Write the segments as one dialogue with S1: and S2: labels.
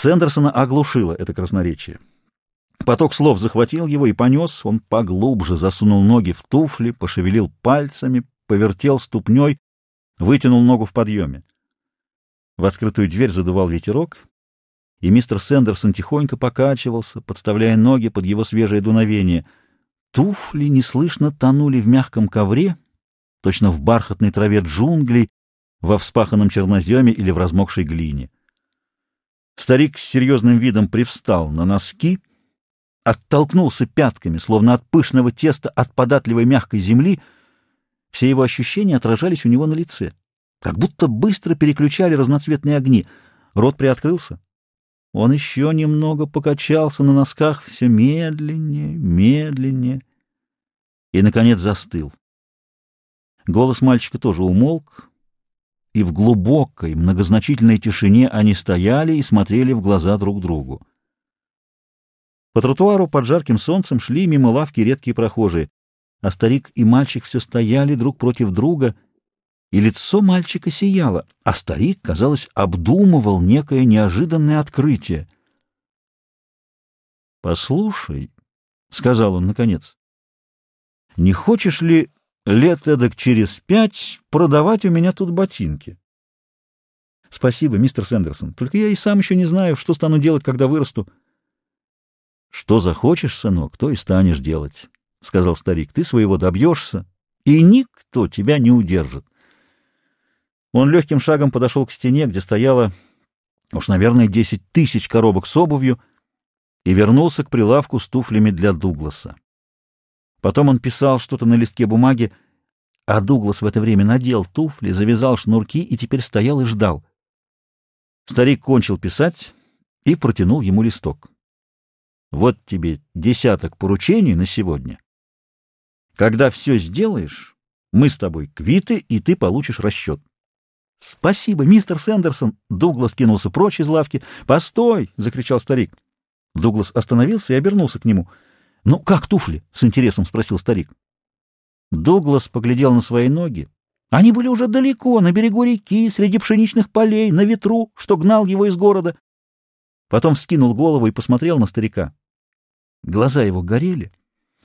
S1: Сэндерсона оглушило это красноречие. Поток слов захватил его и понес, он поглубже засунул ноги в туфли, пошевелил пальцами, повертел ступней, вытянул ногу в подъеме. В открытую дверь задувал ветерок, и мистер Сэндерсон тихонько покачивался, подставляя ноги под его свежее дуновение. Туфли неслышно тонули в мягком ковре, точно в бархатной траве джунглей, во вспаханном черноземе или в размокшей глине. Старик с серьезным видом привстал на носки, оттолкнулся пятками, словно от пышного теста, от податливой мягкой земли. Все его ощущения отражались у него на лице, как будто быстро переключали разноцветные огни. Рот приоткрылся. Он еще немного покачался на носках, все медленнее, медленнее, и, наконец, застыл. Голос мальчика тоже умолк, и в глубокой, многозначительной тишине они стояли и смотрели в глаза друг другу. По тротуару под жарким солнцем шли мимо лавки редкие прохожие, а старик и мальчик все стояли друг против друга, и лицо мальчика сияло, а старик, казалось, обдумывал некое неожиданное открытие. «Послушай», — сказал он наконец, — «не хочешь ли лет эдак через пять продавать у меня тут ботинки. — Спасибо, мистер Сэндерсон. Только я и сам еще не знаю, что стану делать, когда вырасту. — Что захочешь, сынок, то и станешь делать, — сказал старик. — Ты своего добьешься, и никто тебя не удержит. Он легким шагом подошел к стене, где стояло, уж, наверное, десять тысяч коробок с обувью, и вернулся к прилавку с туфлями для Дугласа. Потом он писал что-то на листке бумаги, а Дуглас в это время надел туфли, завязал шнурки и теперь стоял и ждал. Старик кончил писать и протянул ему листок. «Вот тебе десяток поручений на сегодня. Когда все сделаешь, мы с тобой квиты, и ты получишь расчет». «Спасибо, мистер Сэндерсон!» Дуглас кинулся прочь из лавки. «Постой!» — закричал старик. Дуглас остановился и обернулся к нему — «Ну, как туфли?» — с интересом спросил старик. Дуглас поглядел на свои ноги. Они были уже далеко, на берегу реки, среди пшеничных полей, на ветру, что гнал его из города. Потом вскинул голову и посмотрел на старика. Глаза его горели,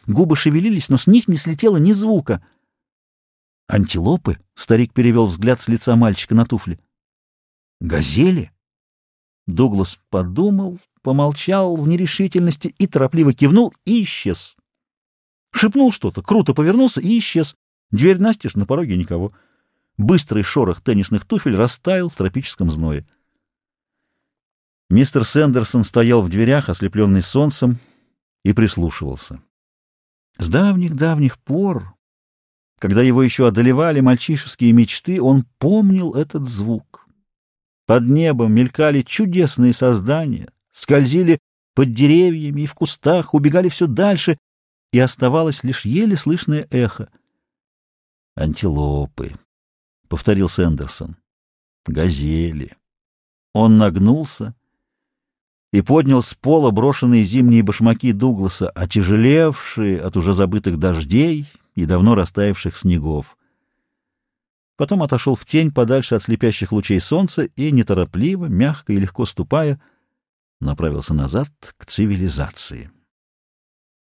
S1: губы шевелились, но с них не слетело ни звука. «Антилопы?» — старик перевел взгляд с лица мальчика на туфли. «Газели?» Дуглас подумал, помолчал в нерешительности и торопливо кивнул и исчез. Шепнул что-то, круто повернулся и исчез. Дверь настежь, на пороге никого. Быстрый шорох теннисных туфель растаял в тропическом зное. Мистер Сэндерсон стоял в дверях, ослепленный солнцем, и прислушивался. С давних-давних пор, когда его еще одолевали мальчишеские мечты, он помнил этот звук. Под небом мелькали чудесные создания, скользили под деревьями и в кустах, убегали все дальше, и оставалось лишь еле слышное эхо. «Антилопы», — повторил Сэндерсон, — «газели». Он нагнулся и поднял с пола брошенные зимние башмаки Дугласа, отяжелевшие от уже забытых дождей и давно растаявших снегов. Потом отошел в тень подальше от слепящих лучей солнца и, неторопливо, мягко и легко ступая, направился назад к цивилизации.